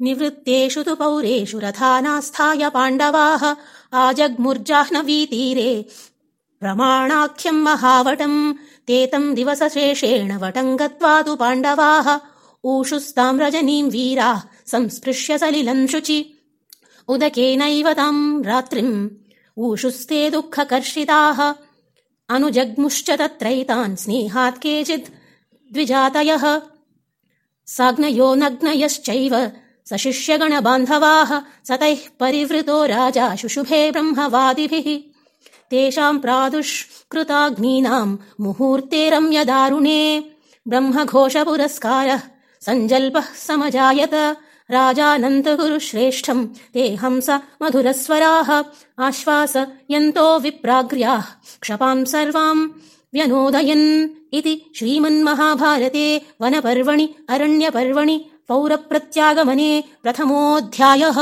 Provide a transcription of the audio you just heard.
निवृत्तेषु तु पौरेषु रथानास्थाय पाण्डवाः आजग्मुर्जाह्नवीतीरे। प्रमाणाख्यम् महावटम् ते तम् दिवसशेषेण वटम् गत्वा तु पाण्डवाः। ऊषुस्ताम् रजनीम् वीराः संस्पृश्य सलिलम् शुचि। उदकेनैव ताम् रात्रिम् ऊषुस्ते दुःखकर्षिताः। अनुजग्मुश्च तत्रैतान् स्नेहात् केचित् द्विजातयः। साग्नयो नग्नयश्चैव सशिष्यगणबान्धवाः सतैः परिवृतो राजा शुशुभे ब्रह्मवादिभिः। तेषाम् प्रादुष्कृताग्नीनाम् मुहूर्ते रम्यदारुणे ब्रह्मघोषपुरस्कारः सञ्जल्पः समजायत। श्रेष्ठम् ते हंस मधुरस्वराः आश्वासयन्तो विप्राग्र्याः। क्षपाम् सर्वाम् व्यनोदयन् इति श्रीमन्महाभारते वनपर्वणि अरण्यपर्वणि पौरप्रत्यागमने प्रथमोऽध्यायः